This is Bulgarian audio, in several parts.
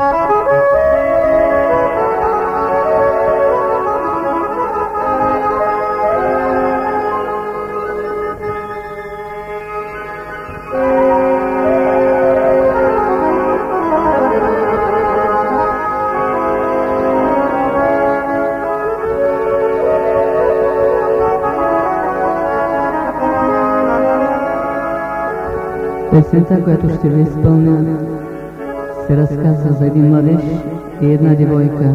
Presenta agora os teus pão се разказва за един младеж и една девойка.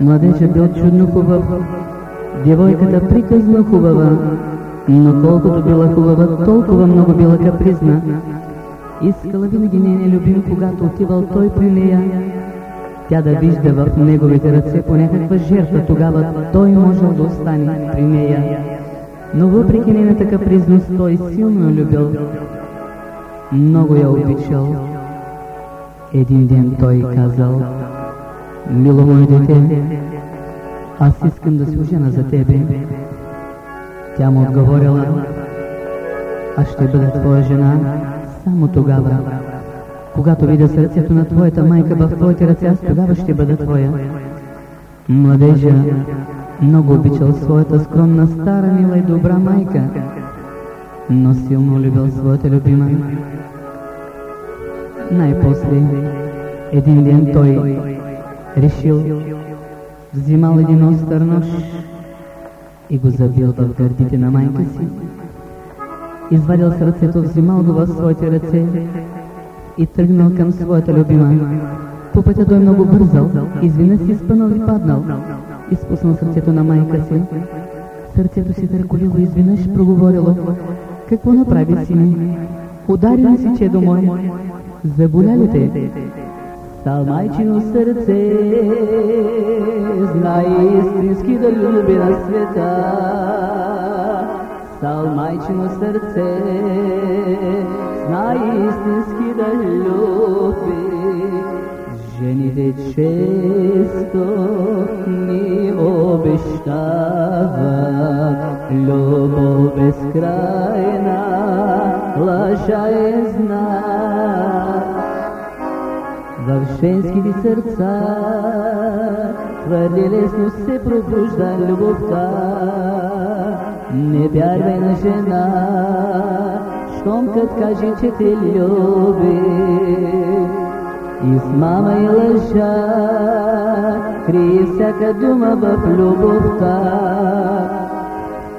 Младежът бил чудно хубав, девойката приказно хубава, но колкото била хубава, толкова много била капризна. Искала винаги нейния любим, когато отивал той при нея, тя да вижда в неговите ръце по някаква жертва, тогава той можел да остане при нея. Но въпреки нейната капризност, той силно любил много я обичал. Един ден той казал, мило мое дете, аз искам да се ожена за тебе. Тя му отговорила, аз ще бъда твоя жена само тогава, когато видя сърцето на твоята майка в твоите ръце, аз тогава ще бъда твоя. Младежа много обичал своята скромна, стара, мила и добра майка, но силно любил своята любима. Най-после, един ден той решил, взимал един остър нож и го забил в гърдите на майка си. Извадил сърцето, взимал го в своите ръце и тръгнал към своята любима. По пътя той много бързал, извина си спънал и паднал. Изпуснал сърцето на майка си. Сърцето си търколило изведнъж проговорило. Какво направи си ми? Удари ли си чедо мое? Заболя те? Стал майчино сърце, знай истински да люби на света. Стал майчино сърце, знай истински да люби. Жените често ни обещават любов безкрайна, лъжа е знак. В женските сърца твърде лесно се пробужда любовта. Не вярвай на жена, щом кът каже, че те люби. Измама и лъжа, крие всяка дума в любовта.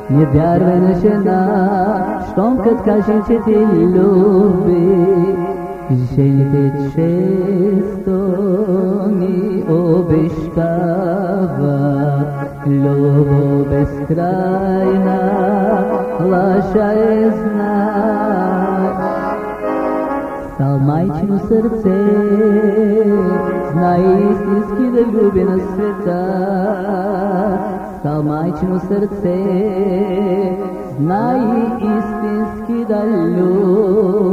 Не вярвай на жена, щом кът каже, че те люби. Жените често ни обещават любов безкрайна, лъжа е знак. Стал майчино сърце, знай истински да люби на света. Стал майчино сърце, знай истински да люби.